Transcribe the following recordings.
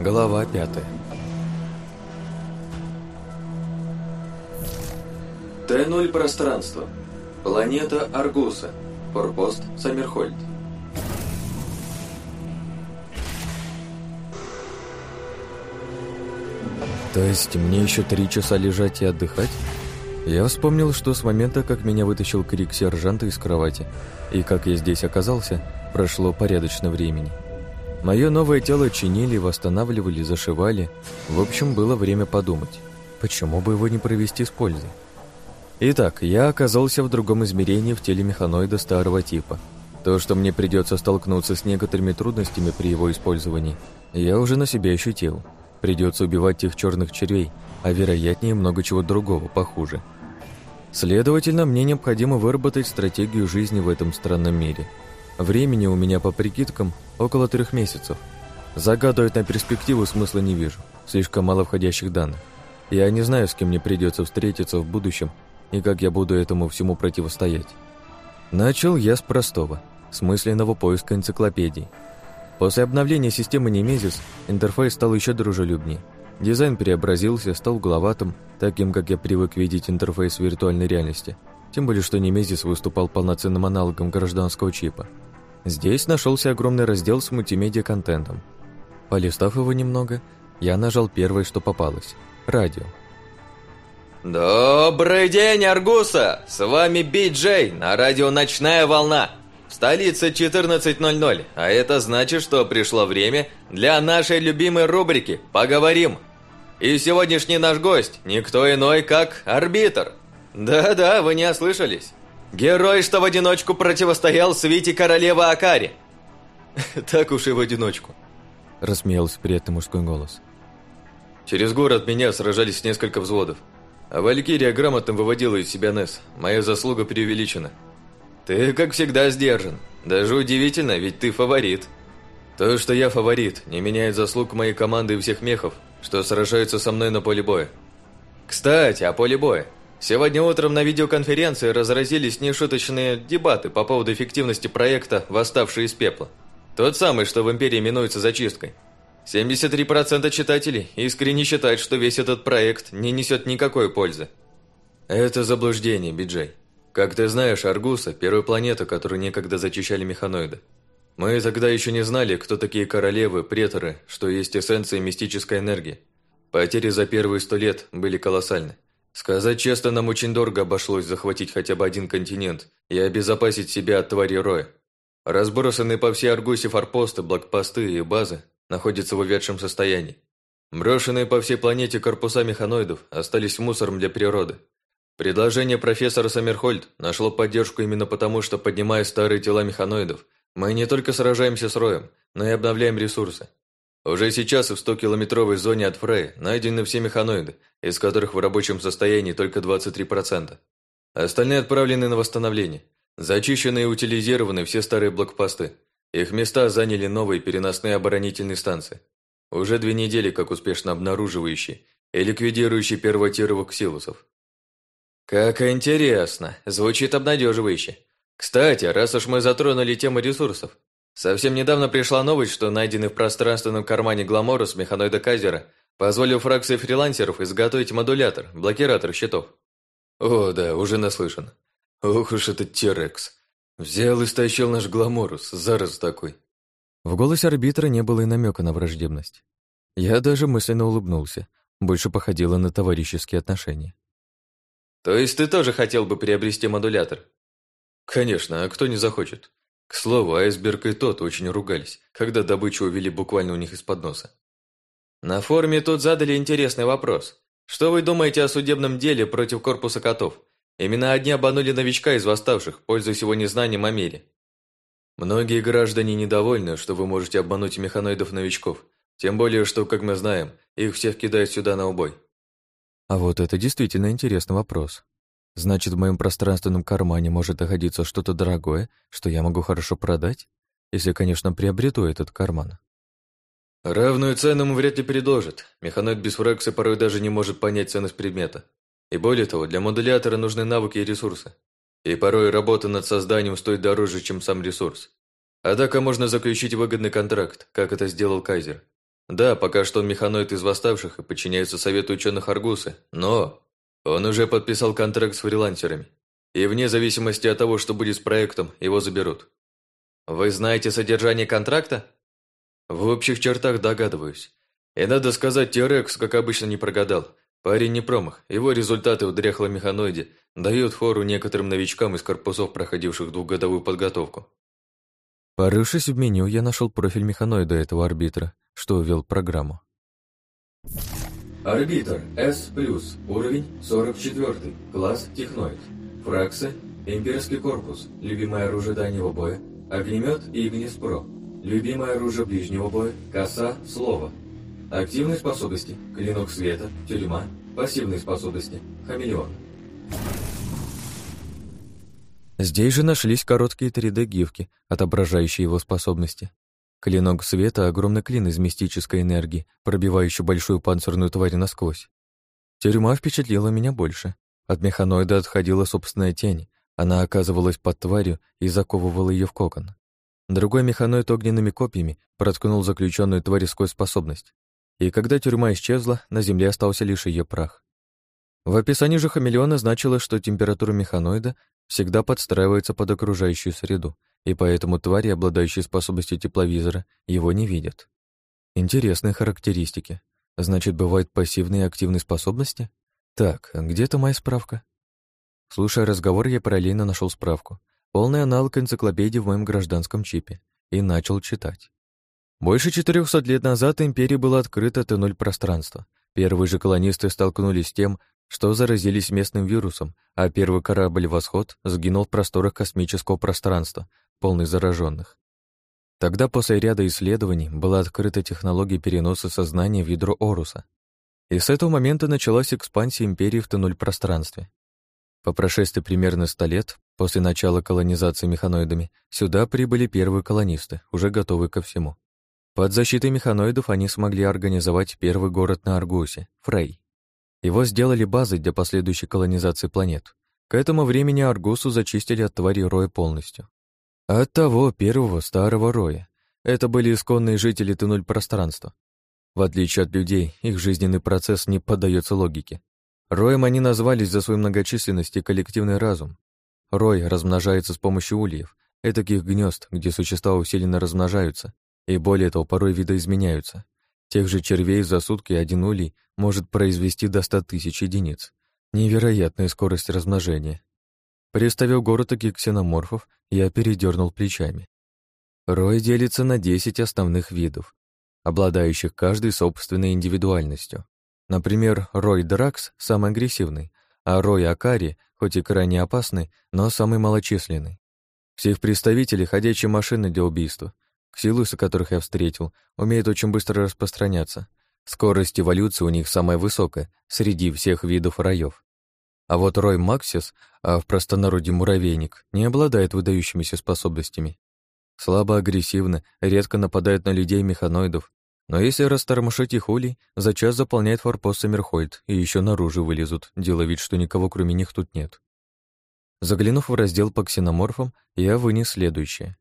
Глава пятая. Т-0 пространство. Планета Аргуса. Форпост Саммерхольд. То есть мне еще три часа лежать и отдыхать? Я вспомнил, что с момента, как меня вытащил крик сержанта из кровати, и как я здесь оказался, прошло порядочно времени. Мое новое тело чинили, восстанавливали, зашивали. В общем, было время подумать, почему бы его не провести с пользой. Итак, я оказался в другом измерении в теле механоида старого типа. То, что мне придется столкнуться с некоторыми трудностями при его использовании, я уже на себе ощутил. Придется убивать тех черных червей, а вероятнее много чего другого, похуже. Следовательно, мне необходимо выработать стратегию жизни в этом странном мире. Времени у меня, по прикидкам, около трех месяцев. Загадывать на перспективу смысла не вижу, слишком мало входящих данных. Я не знаю, с кем мне придется встретиться в будущем и как я буду этому всему противостоять. Начал я с простого, с мысленного поиска энциклопедий. После обновления системы Немезис интерфейс стал еще дружелюбнее. Дизайн преобразился, стал угловатым, таким, как я привык видеть интерфейс виртуальной реальности. Тем более, что Немезис выступал полноценным аналогом гражданского чипа. Здесь нашелся огромный раздел с мультимедиа-контентом. Полистав его немного, я нажал первое, что попалось – радио. Добрый день, Аргуса! С вами Би-Джей на радио «Ночная волна». В столице 14.00, а это значит, что пришло время для нашей любимой рубрики «Поговорим». И сегодняшний наш гость – никто иной, как арбитр. Да-да, вы не ослышались. Герой, что в одиночку противостоял свите королевы Акари. Так уж и в одиночку. Рассмеялся приятный мужской голос. Через город меня сражались несколько взводов. А Валькирия грамотно выводила из себя Несс. Моя заслуга преувеличена. Ты, как всегда, сдержан. Даже удивительно, ведь ты фаворит. То, что я фаворит, не меняет заслуг моей команды и всех мехов, что сражаются со мной на поле боя. Кстати, о поле боя. Сегодня утром на видеоконференции разразились нешуточные дебаты по поводу эффективности проекта «Восставший из пепла». Тот самый, что в Империи именуется зачисткой. 73% читателей искренне считают, что весь этот проект не несет никакой пользы. Это заблуждение, Биджей. Как ты знаешь, Аргуса – первая планета, которую некогда зачищали механоиды. Мы тогда еще не знали, кто такие королевы, преторы, что есть эссенция мистической энергии. Потери за первые сто лет были колоссальны. Сказать честно, нам очень дорого обошлось захватить хотя бы один континент и обезопасить себя от твари Роя. Разбросанные по всей Аргусе форпосты, блокпосты и базы находится в увядшем состоянии. Брошенные по всей планете корпуса механоидов остались мусором для природы. Предложение профессора Саммерхольд нашло поддержку именно потому, что, поднимая старые тела механоидов, мы не только сражаемся с Роем, но и обновляем ресурсы. Уже сейчас в 100-километровой зоне от Фрея найдены все механоиды, из которых в рабочем состоянии только 23%. Остальные отправлены на восстановление. Зачищены и утилизированы все старые блокпосты. Их места заняли новые переносные оборонительные станции. Уже две недели как успешно обнаруживающие и ликвидирующие первотировых ксилусов. Как интересно, звучит обнадеживающе. Кстати, раз уж мы затронули тему ресурсов, совсем недавно пришла новость, что найденный в пространственном кармане Гламорус механоида Казера позволил фракции фрилансеров изготовить модулятор, блокиратор щитов. О, да, уже наслышан. Ох уж этот Терекс. Взял и стащил наш гламорус, зараз такой. В голосе арбитра не было и намека на враждебность. Я даже мысленно улыбнулся. Больше походило на товарищеские отношения. То есть ты тоже хотел бы приобрести модулятор? Конечно, а кто не захочет? К слову, айсберг и тот очень ругались, когда добычу увели буквально у них из-под носа. На форуме тут задали интересный вопрос. Что вы думаете о судебном деле против корпуса котов? Именно одни обманули новичка из восставших, пользуясь его незнанием о мире. Многие граждане недовольны, что вы можете обмануть механоидов-новичков. Тем более, что, как мы знаем, их всех кидают сюда на убой. А вот это действительно интересный вопрос. Значит, в моем пространственном кармане может находиться что-то дорогое, что я могу хорошо продать? Если, конечно, приобрету этот карман. Равную цену ему вряд ли предложат. Механоид без фракции порой даже не может понять ценность предмета. И более того, для модулятора нужны навыки и ресурсы. И порой работа над созданием стоит дороже, чем сам ресурс. Однако можно заключить выгодный контракт, как это сделал Кайзер. Да, пока что он механоид из восставших и подчиняется совету ученых Аргусы, но он уже подписал контракт с фрилансерами. И вне зависимости от того, что будет с проектом, его заберут. Вы знаете содержание контракта? В общих чертах догадываюсь. И надо сказать, Терекс, как обычно, не прогадал. Парень не промах. Его результаты в дряхлом механоиде дают фору некоторым новичкам из корпусов, проходивших двухгодовую подготовку. Порывшись в меню, я нашел профиль механоида этого арбитра, что ввел программу. Арбитр S+, уровень 44, класс техноид. Фраксы, имперский корпус, любимое оружие дальнего боя, огнемет Игнис Про, любимое оружие ближнего боя, коса, слово. Активные способности, клинок света, тюрьма, пассивные способности, хамелеон. Здесь же нашлись короткие 3D-гифки, отображающие его способности. Клинок света — огромный клин из мистической энергии, пробивающий большую панцирную тварь насквозь. Тюрьма впечатлила меня больше. От механоида отходила собственная тень, она оказывалась под тварью и заковывала ее в кокон. Другой механоид огненными копьями проткнул заключенную тварь сквозь способность. И когда тюрьма исчезла, на земле остался лишь ее прах. В описании же хамелеона значилось, что температура механоида всегда подстраивается под окружающую среду, и поэтому твари, обладающие способностью тепловизора, его не видят. Интересные характеристики. Значит, бывают пассивные и активные способности? Так, где-то моя справка. Слушая разговор, я параллельно нашел справку. Полный аналог энциклопедии в моем гражданском чипе. И начал читать. Больше 400 лет назад империи было открыто Т-0 пространство. Первые же колонисты столкнулись с тем, что заразились местным вирусом, а первый корабль «Восход» сгинул в просторах космического пространства, полный зараженных. Тогда после ряда исследований была открыта технология переноса сознания в ядро Оруса. И с этого момента началась экспансия империи в Т-0 пространстве. По прошествии примерно 100 лет после начала колонизации механоидами сюда прибыли первые колонисты, уже готовые ко всему. Под защитой механоидов они смогли организовать первый город на Аргусе — Фрей. Его сделали базой для последующей колонизации планет. К этому времени Аргусу зачистили от тварей Роя полностью. От того первого старого Роя. Это были исконные жители Т-0 пространства. В отличие от людей, их жизненный процесс не поддается логике. Роем они назвались за свою многочисленность и коллективный разум. Рой размножается с помощью ульев, этаких гнезд, где существа усиленно размножаются, и более того, порой видоизменяются. Тех же червей за сутки один улей может произвести до 100 тысяч единиц. Невероятная скорость размножения. Представив город ксеноморфов, я передернул плечами. Рой делится на 10 основных видов, обладающих каждой собственной индивидуальностью. Например, Рой Дракс самый агрессивный, а Рой Акари, хоть и крайне опасный, но самый малочисленный. Все их представители — ходячие машины для убийства, Ксилусы, которых я встретил, умеют очень быстро распространяться. Скорость эволюции у них самая высокая среди всех видов раев. А вот Рой Максис, а в простонародье муравейник, не обладает выдающимися способностями. Слабо агрессивно, редко нападает на людей механоидов, но если растормошить их улей, за час заполняет форпост Саммерхольд и еще наружу вылезут, делая вид, что никого кроме них тут нет. Заглянув в раздел по ксеноморфам, я вынес следующее.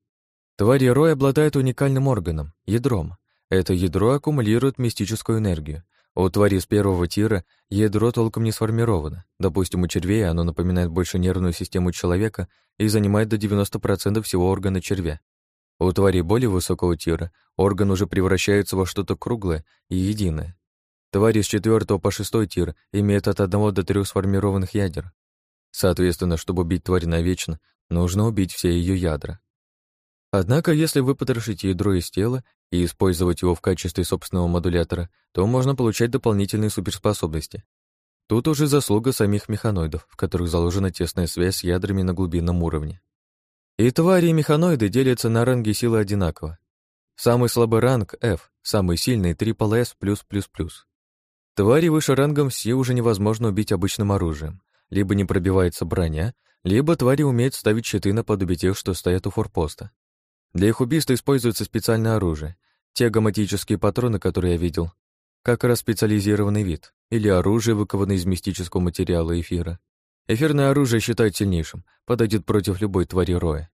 Твари Рой обладают уникальным органом — ядром. Это ядро аккумулирует мистическую энергию. У твари с первого тира ядро толком не сформировано. Допустим, у червей оно напоминает больше нервную систему человека и занимает до 90% всего органа червя. У твари более высокого тира орган уже превращается во что-то круглое и единое. Твари с четвертого по шестой тир имеют от одного до трех сформированных ядер. Соответственно, чтобы убить тварь навечно, нужно убить все ее ядра. Однако, если выпотрошить ядро из тела и использовать его в качестве собственного модулятора, то можно получать дополнительные суперспособности. Тут уже заслуга самих механоидов, в которых заложена тесная связь с ядрами на глубинном уровне. И твари и механоиды делятся на ранги силы одинаково. Самый слабый ранг — F, самый сильный — Triple S+++. Твари выше рангом все уже невозможно убить обычным оружием. Либо не пробивается броня, либо твари умеют ставить щиты наподобие тех, что стоят у форпоста. Для их убийства используется специальное оружие. Те гоматические патроны, которые я видел, как раз специализированный вид, или оружие, выкованное из мистического материала эфира. Эфирное оружие считают сильнейшим, подойдет против любой твари роя.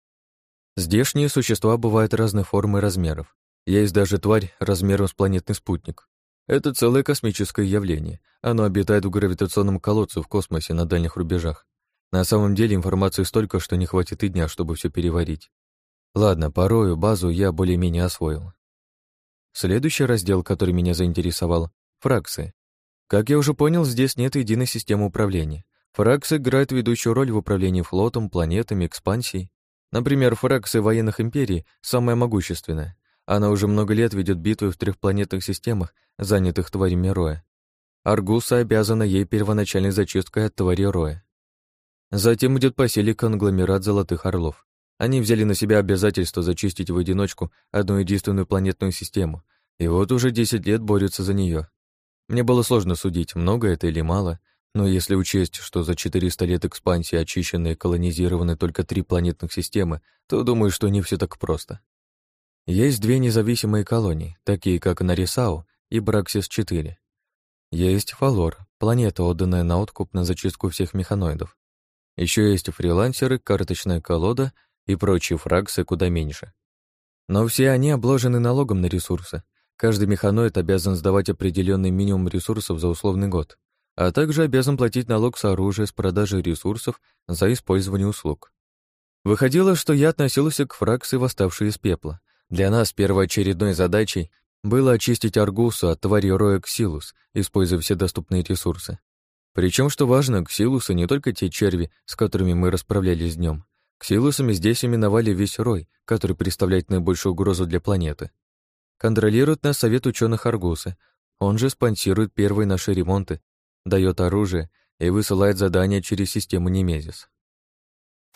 Здешние существа бывают разных форм и размеров. Есть даже тварь размером с планетный спутник. Это целое космическое явление. Оно обитает в гравитационном колодце в космосе на дальних рубежах. На самом деле информации столько, что не хватит и дня, чтобы все переварить. Ладно, порою базу я более-менее освоил. Следующий раздел, который меня заинтересовал — фракции. Как я уже понял, здесь нет единой системы управления. Фраксы играют ведущую роль в управлении флотом, планетами, экспансией. Например, фраксы военных империй — самая могущественная. Она уже много лет ведет битвы в трех планетных системах, занятых тварями Роя. Аргуса обязана ей первоначальной зачисткой от твари Роя. Затем идет по силе конгломерат Золотых Орлов. Они взяли на себя обязательство зачистить в одиночку одну единственную планетную систему, и вот уже 10 лет борются за нее. Мне было сложно судить, много это или мало, но если учесть, что за 400 лет экспансии очищены и колонизированы только три планетных системы, то думаю, что не все так просто. Есть две независимые колонии, такие как Нарисау и Браксис-4. Есть Фалор, планета, отданная на откуп на зачистку всех механоидов. Еще есть фрилансеры, карточная колода и прочие фраксы куда меньше. Но все они обложены налогом на ресурсы. Каждый механоид обязан сдавать определенный минимум ресурсов за условный год, а также обязан платить налог с оружия с продажи ресурсов за использование услуг. Выходило, что я относился к фракции, восставшей из пепла, для нас первоочередной задачей было очистить Аргусу от твари Роя Ксилус, используя все доступные ресурсы. Причем, что важно, Ксилусы не только те черви, с которыми мы расправлялись днем. Ксилусами здесь именовали весь Рой, который представляет наибольшую угрозу для планеты. Контролирует нас Совет ученых Аргусы. Он же спонсирует первые наши ремонты, дает оружие и высылает задания через систему Немезис.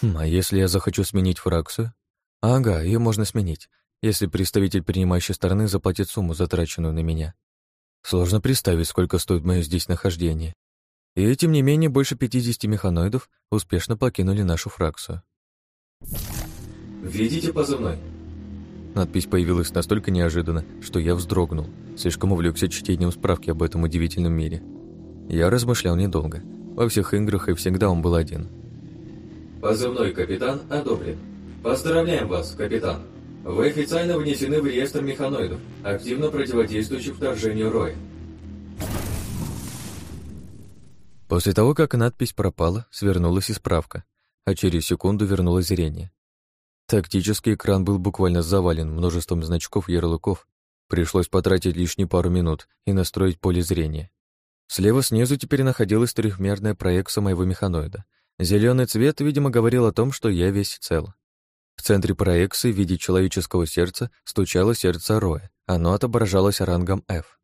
Хм, а если я захочу сменить фракцию? Ага, ее можно сменить если представитель принимающей стороны заплатит сумму, затраченную на меня. Сложно представить, сколько стоит мое здесь нахождение. И тем не менее больше 50 механоидов успешно покинули нашу фракцию. «Введите позывной». Надпись появилась настолько неожиданно, что я вздрогнул, слишком увлекся чтением справки об этом удивительном мире. Я размышлял недолго. Во всех играх и всегда он был один. «Позывной капитан одобрен. Поздравляем вас, капитан!» Вы официально внесены в реестр механоидов, активно противодействующих вторжению Роя. После того, как надпись пропала, свернулась и справка, а через секунду вернулось зрение. Тактический экран был буквально завален множеством значков и ярлыков. Пришлось потратить лишние пару минут и настроить поле зрения. Слева снизу теперь находилась трехмерная проекция моего механоида. Зеленый цвет, видимо, говорил о том, что я весь цел. В центре проекции в виде человеческого сердца стучало сердце Роя. Оно отображалось рангом F.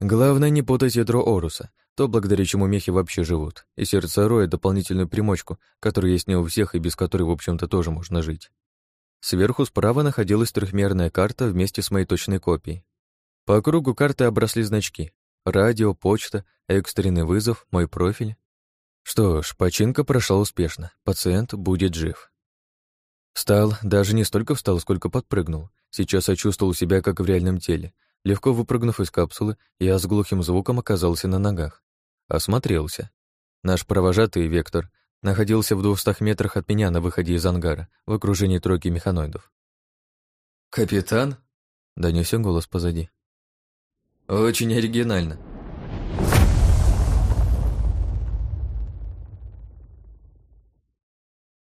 Главное не путать ядро Оруса, то, благодаря чему мехи вообще живут, и сердце Роя — дополнительную примочку, которая есть не у всех и без которой, в общем-то, тоже можно жить. Сверху справа находилась трехмерная карта вместе с моей точной копией. По кругу карты обросли значки. Радио, почта, экстренный вызов, мой профиль. Что ж, починка прошла успешно. Пациент будет жив. Встал, даже не столько встал, сколько подпрыгнул. Сейчас я чувствовал себя как в реальном теле. Легко выпрыгнув из капсулы, я с глухим звуком оказался на ногах. Осмотрелся. Наш провожатый, Вектор, находился в двухстах метрах от меня на выходе из ангара, в окружении тройки механоидов. «Капитан?» — донесся голос позади. «Очень оригинально.